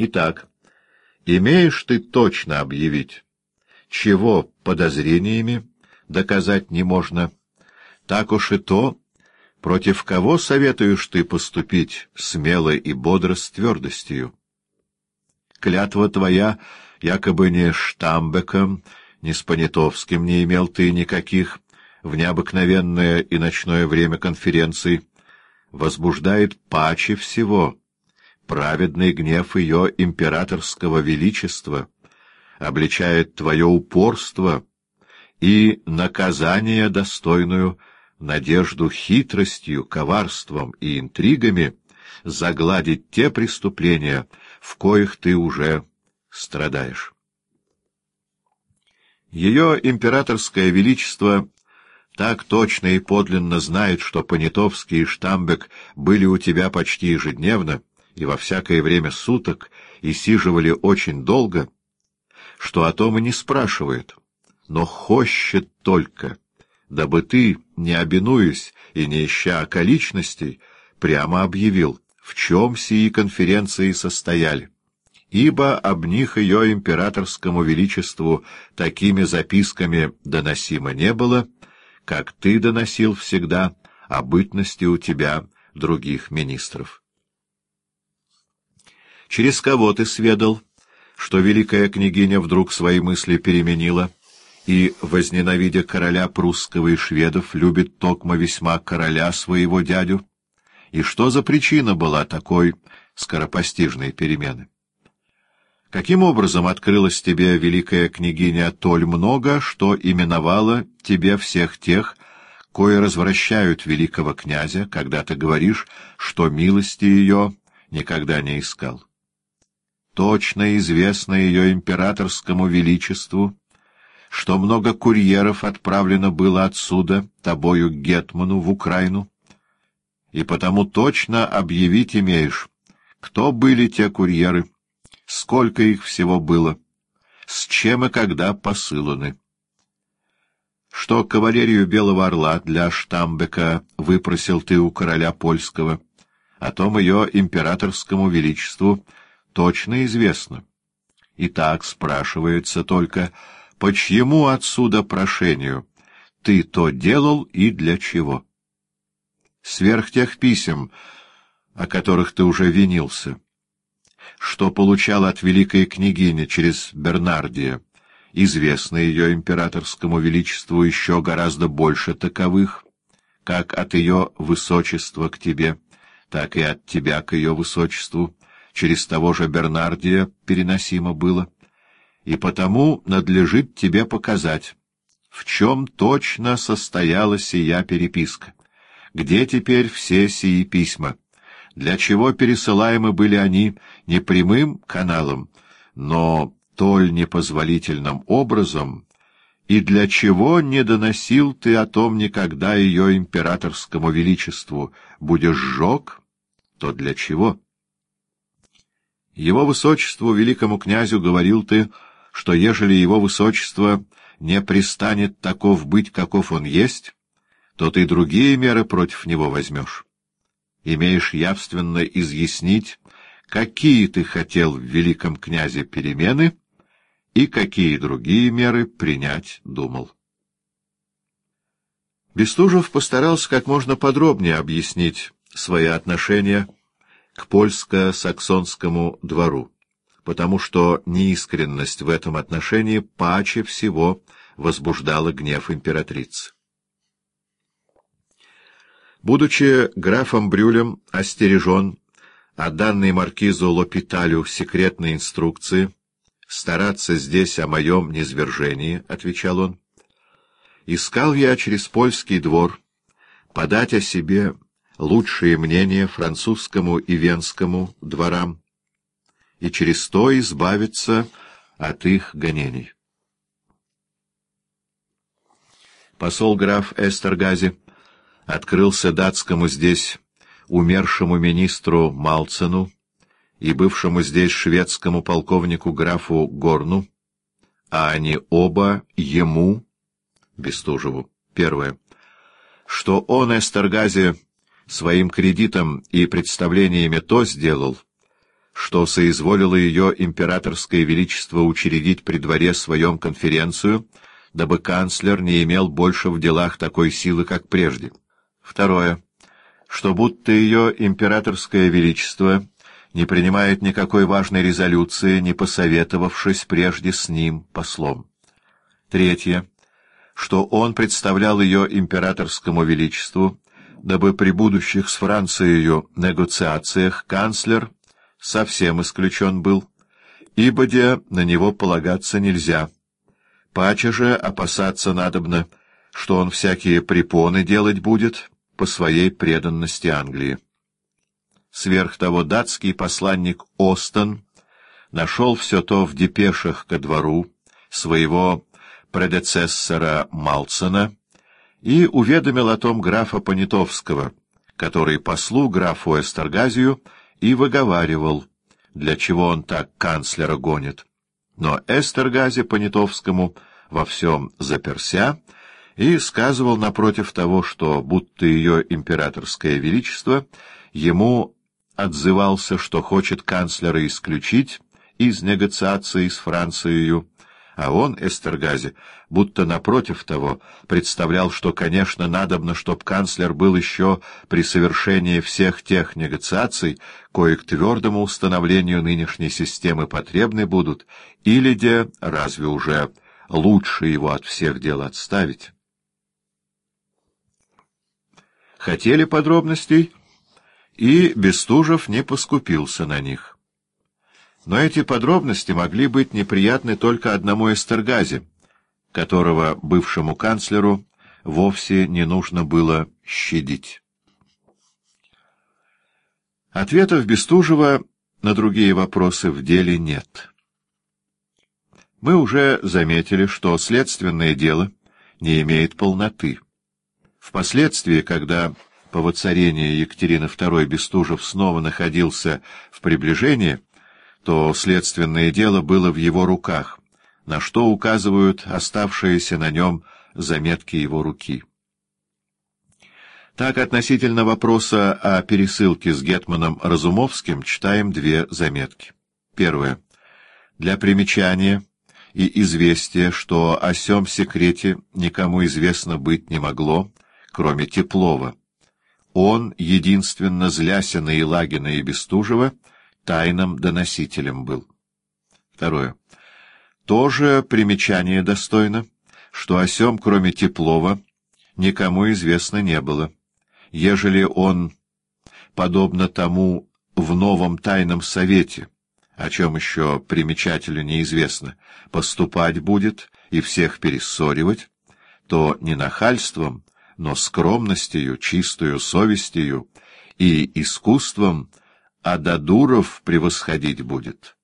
Итак, имеешь ты точно объявить, чего подозрениями доказать не можно, так уж и то, против кого советуешь ты поступить смело и бодро с твердостью. Клятва твоя, якобы не Штамбеком, ни с Понятовским не имел ты никаких в необыкновенное и ночное время конференций, возбуждает паче всего праведный гнев ее императорского величества, обличает твое упорство и наказание достойную надежду хитростью, коварством и интригами загладить те преступления, в коих ты уже страдаешь. Ее императорское величество так точно и подлинно знает, что Понятовский и Штамбек были у тебя почти ежедневно и во всякое время суток и сиживали очень долго, что о том и не спрашивает, но хочет только, дабы ты, не обинуясь и не ища околичностей, прямо объявил, в чем сии конференции состояли ибо об них ее императорскому величеству такими записками доносимо не было, как ты доносил всегда о бытности у тебя других министров. Через кого ты сведал, что великая княгиня вдруг свои мысли переменила и, возненавидя короля прусского и шведов, любит токмо весьма короля своего дядю? И что за причина была такой скоропостижной перемены? Каким образом открылась тебе великая княгиня толь много, что именовала тебе всех тех, кое развращают великого князя, когда ты говоришь, что милости ее никогда не искал? Точно известно ее императорскому величеству, что много курьеров отправлено было отсюда, тобою Гетману, в Украину, и потому точно объявить имеешь, кто были те курьеры, сколько их всего было, с чем и когда посыланы. Что кавалерию Белого Орла для Штамбека выпросил ты у короля польского, о том ее императорскому величеству точно известно. И так спрашивается только, по чьему отсюда прошению ты то делал и для чего? Сверх тех писем, о которых ты уже винился, что получал от великой княгини через Бернардия, известно ее императорскому величеству еще гораздо больше таковых, как от ее высочества к тебе, так и от тебя к ее высочеству, через того же Бернардия переносимо было, и потому надлежит тебе показать, в чем точно состояла сия переписка, где теперь все сии письма, для чего пересылаемы были они не прямым каналом, но толь непозволительным образом, и для чего не доносил ты о том никогда ее императорскому величеству, будешь сжег, то для чего? Его высочеству, великому князю, говорил ты, что ежели его высочество не пристанет таков быть, каков он есть, то ты другие меры против него возьмешь имеешь явственно изъяснить, какие ты хотел в великом князе перемены и какие другие меры принять думал. Бестужев постарался как можно подробнее объяснить свои отношения к польско-саксонскому двору, потому что неискренность в этом отношении паче всего возбуждала гнев императрицы. Будучи графом Брюлем остережен о данной маркизу Лопиталю секретной инструкции «стараться здесь о моем низвержении», — отвечал он, — «искал я через польский двор подать о себе лучшие мнения французскому и венскому дворам и через то избавиться от их гонений». Посол граф Эстергази открылся датскому здесь умершему министру Малцену и бывшему здесь шведскому полковнику графу Горну, а они оба ему, Бестужеву, первое, что он, Эстергази, своим кредитом и представлениями то сделал, что соизволило ее императорское величество учредить при дворе своем конференцию, дабы канцлер не имел больше в делах такой силы, как прежде. Второе. Что будто ее императорское величество не принимает никакой важной резолюции, не посоветовавшись прежде с ним, послом. Третье. Что он представлял ее императорскому величеству, дабы при будущих с Францией негоциациях канцлер совсем исключен был, ибо где на него полагаться нельзя. Паче же опасаться надобно, что он всякие препоны делать будет по своей преданности Англии. Сверх того датский посланник Остон нашел все то в депешах ко двору своего предецессора Малцена и уведомил о том графа Понятовского, который послу графу Эстергазию и выговаривал, для чего он так канцлера гонит. Но Эстергазе Понятовскому во всем заперся и сказывал напротив того, что, будто ее императорское величество, ему отзывался, что хочет канцлера исключить из негациации с Францией, а он, Эстергази, будто напротив того, представлял, что, конечно, надобно, чтоб канцлер был еще при совершении всех тех негациаций, кое к твердому установлению нынешней системы потребны будут, или де, разве уже лучше его от всех дел отставить. Хотели подробностей, и Бестужев не поскупился на них. Но эти подробности могли быть неприятны только одному Эстергазе, которого бывшему канцлеру вовсе не нужно было щадить. Ответов Бестужева на другие вопросы в деле нет. Мы уже заметили, что следственное дело не имеет полноты. Впоследствии, когда по воцарении Екатерины II Бестужев снова находился в приближении, то следственное дело было в его руках, на что указывают оставшиеся на нем заметки его руки. Так, относительно вопроса о пересылке с Гетманом Разумовским читаем две заметки. Первое. Для примечания и известия, что о сём секрете никому известно быть не могло, кроме Теплова. Он, единственно зляся на Елагина и Бестужева, тайным доносителем был. Второе. Тоже примечание достойно, что о сем, кроме Теплова, никому известно не было. Ежели он, подобно тому в новом тайном совете, о чем еще примечателю неизвестно, поступать будет и всех перессоривать, то не нахальством, но скромностью, чистою совестью и искусством а Дадуров превосходить будет.